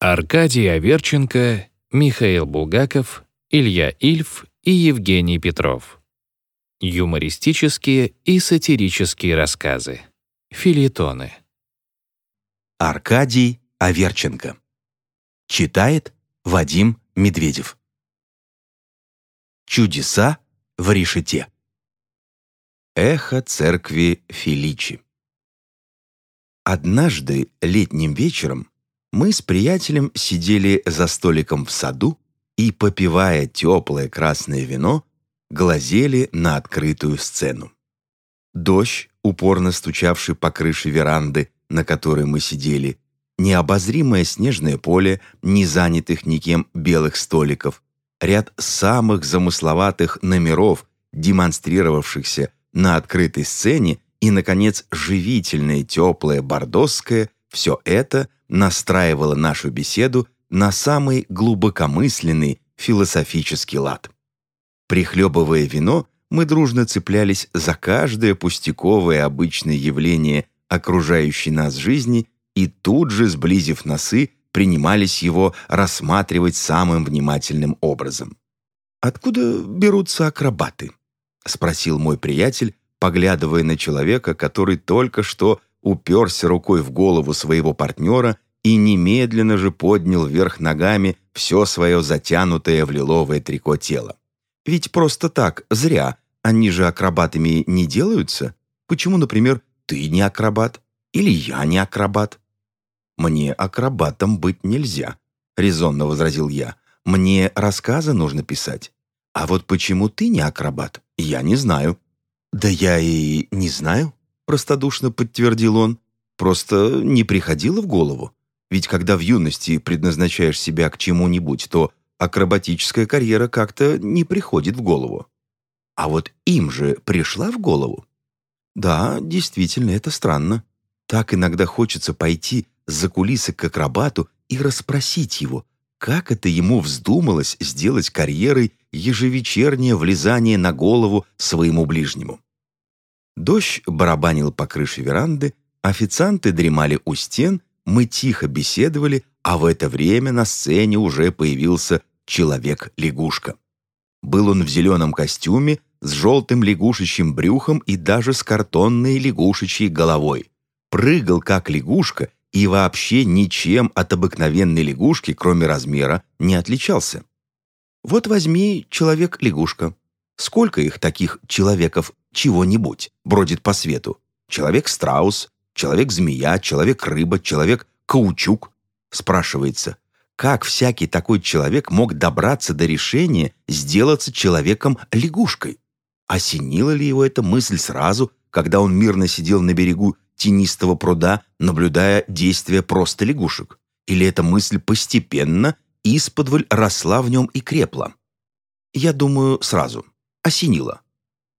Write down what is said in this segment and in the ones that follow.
Аркадий Аверченко, Михаил Булгаков, Илья Ильф и Евгений Петров. Юмористические и сатирические рассказы. Филитоны. Аркадий Аверченко. Читает Вадим Медведев. Чудеса в решете. Эхо церкви Филичи. Однажды летним вечером мы с приятелем сидели за столиком в саду и, попивая теплое красное вино, глазели на открытую сцену. Дождь, упорно стучавший по крыше веранды, на которой мы сидели, необозримое снежное поле, не занятых никем белых столиков, ряд самых замысловатых номеров, демонстрировавшихся на открытой сцене, и, наконец, живительное теплое бордосское, все это настраивало нашу беседу на самый глубокомысленный философический лад. Прихлебывая вино, мы дружно цеплялись за каждое пустяковое обычное явление окружающей нас жизни и тут же, сблизив носы, принимались его рассматривать самым внимательным образом. «Откуда берутся акробаты?» — спросил мой приятель, поглядывая на человека, который только что уперся рукой в голову своего партнера и немедленно же поднял вверх ногами все свое затянутое в лиловое трико тело. Ведь просто так, зря, они же акробатами не делаются. Почему, например, ты не акробат? Или я не акробат? Мне акробатом быть нельзя, резонно возразил я. Мне рассказы нужно писать. А вот почему ты не акробат, я не знаю. Да я и не знаю, простодушно подтвердил он. Просто не приходило в голову. Ведь когда в юности предназначаешь себя к чему-нибудь, то акробатическая карьера как-то не приходит в голову. А вот им же пришла в голову. Да, действительно, это странно. Так иногда хочется пойти за кулисы к акробату и расспросить его, как это ему вздумалось сделать карьерой ежевечернее влезание на голову своему ближнему. Дождь барабанил по крыше веранды, официанты дремали у стен, мы тихо беседовали, а в это время на сцене уже появился человек-лягушка. Был он в зеленом костюме, с желтым лягушечьим брюхом и даже с картонной лягушечьей головой. Прыгал как лягушка и вообще ничем от обыкновенной лягушки, кроме размера, не отличался. Вот возьми человек-лягушка. Сколько их таких человеков чего-нибудь бродит по свету? Человек-страус, человек-змея, человек-рыба, человек-каучук. Спрашивается, как всякий такой человек мог добраться до решения сделаться человеком-лягушкой? Осенила ли его эта мысль сразу, когда он мирно сидел на берегу тенистого пруда, наблюдая действия просто лягушек? Или эта мысль постепенно, исподволь росла в нем и крепла? Я думаю, сразу. Осенила.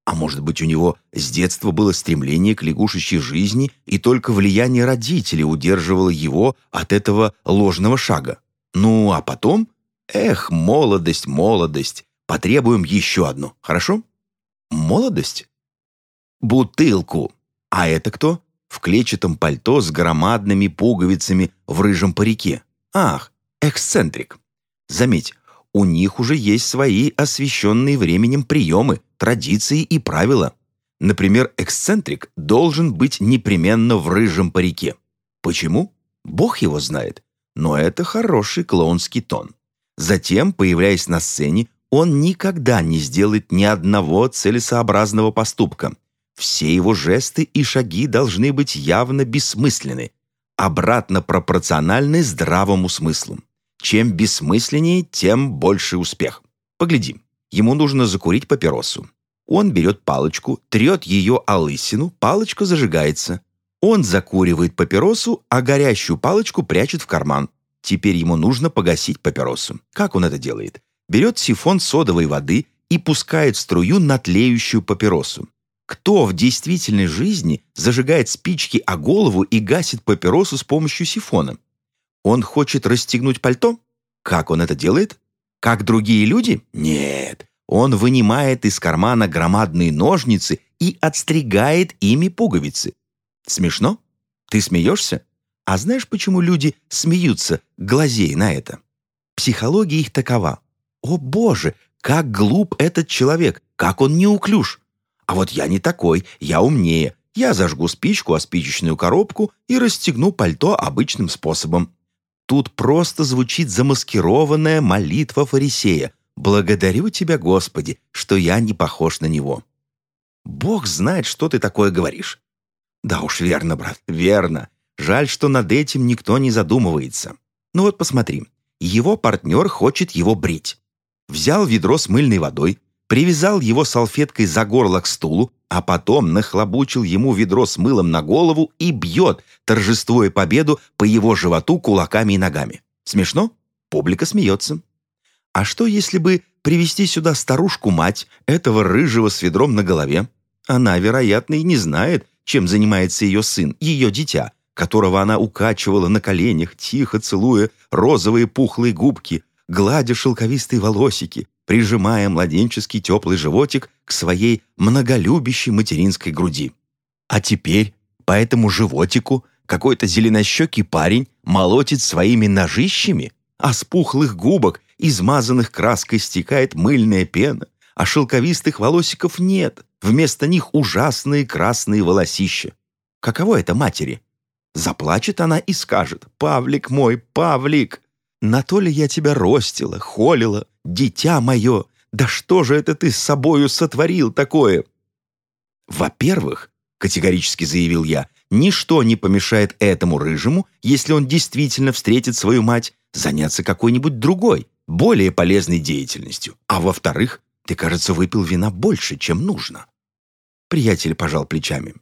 А может быть, у него с детства было стремление к лягушечьей жизни, и только влияние родителей удерживало его от этого ложного шага. Ну, а потом... Эх, молодость, молодость. Потребуем еще одну, хорошо? Молодость? Бутылку. А это кто? В клетчатом пальто с громадными пуговицами в рыжем парике. Ах, эксцентрик. Заметь, у них уже есть свои освещенные временем приемы, традиции и правила. Например, эксцентрик должен быть непременно в рыжем парике. Почему? Бог его знает. Но это хороший клоунский тон. Затем, появляясь на сцене, он никогда не сделает ни одного целесообразного поступка. Все его жесты и шаги должны быть явно бессмысленны, обратно пропорциональны здравому смыслу. Чем бессмысленнее, тем больше успех. Поглядим. Ему нужно закурить папиросу. Он берет палочку, трет ее о лысину, палочка зажигается. Он закуривает папиросу, а горящую палочку прячет в карман. Теперь ему нужно погасить папиросу. Как он это делает? Берет сифон содовой воды и пускает струю на тлеющую папиросу. Кто в действительной жизни зажигает спички о голову и гасит папиросу с помощью сифона? Он хочет расстегнуть пальто? Как он это делает? Как другие люди? Нет. Он вынимает из кармана громадные ножницы и отстригает ими пуговицы. Смешно? Ты смеешься? А знаешь, почему люди смеются, глазей на это? Психология их такова. О боже, как глуп этот человек, как он неуклюж. А вот я не такой, я умнее. Я зажгу спичку о спичечную коробку и расстегну пальто обычным способом. Тут просто звучит замаскированная молитва фарисея. «Благодарю тебя, Господи, что я не похож на него». Бог знает, что ты такое говоришь. Да уж, верно, брат, верно. Жаль, что над этим никто не задумывается. Ну вот посмотри, его партнер хочет его брить. Взял ведро с мыльной водой, привязал его салфеткой за горло к стулу, а потом нахлобучил ему ведро с мылом на голову и бьет, торжествуя победу по его животу кулаками и ногами. Смешно? Публика смеется. А что, если бы привести сюда старушку-мать этого рыжего с ведром на голове? Она, вероятно, и не знает, чем занимается ее сын, ее дитя, которого она укачивала на коленях, тихо целуя розовые пухлые губки, гладя шелковистые волосики, прижимая младенческий теплый животик к своей многолюбящей материнской груди. А теперь по этому животику какой-то зеленощекий парень молотит своими ножищами, а с пухлых губок, измазанных краской, стекает мыльная пена, а шелковистых волосиков нет, вместо них ужасные красные волосища. Каково это матери? Заплачет она и скажет «Павлик мой, Павлик, на то ли я тебя ростила, холила, дитя мое, да что же это ты с собою сотворил такое?» «Во-первых, — категорически заявил я, — ничто не помешает этому рыжему, если он действительно встретит свою мать, заняться какой-нибудь другой, более полезной деятельностью. А во-вторых, ты, кажется, выпил вина больше, чем нужно». Приятель пожал плечами.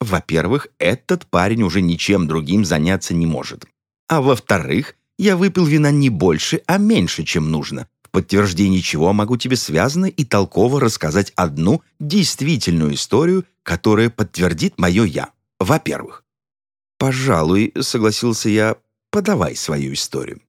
«Во-первых, этот парень уже ничем другим заняться не может. А во-вторых, я выпил вина не больше, а меньше, чем нужно. В подтверждение чего могу тебе связано и толково рассказать одну действительную историю, которая подтвердит мое «я». Во-первых. «Пожалуй», — согласился я, — «подавай свою историю».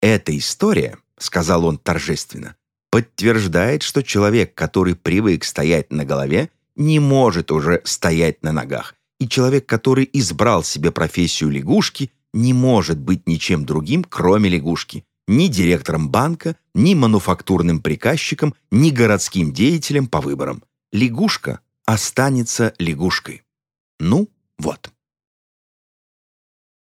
«Эта история», — сказал он торжественно, подтверждает, что человек, который привык стоять на голове, не может уже стоять на ногах, и человек, который избрал себе профессию лягушки, не может быть ничем другим, кроме лягушки. Ни директором банка, ни мануфактурным приказчиком, ни городским деятелем по выборам. Лягушка останется лягушкой. Ну, вот.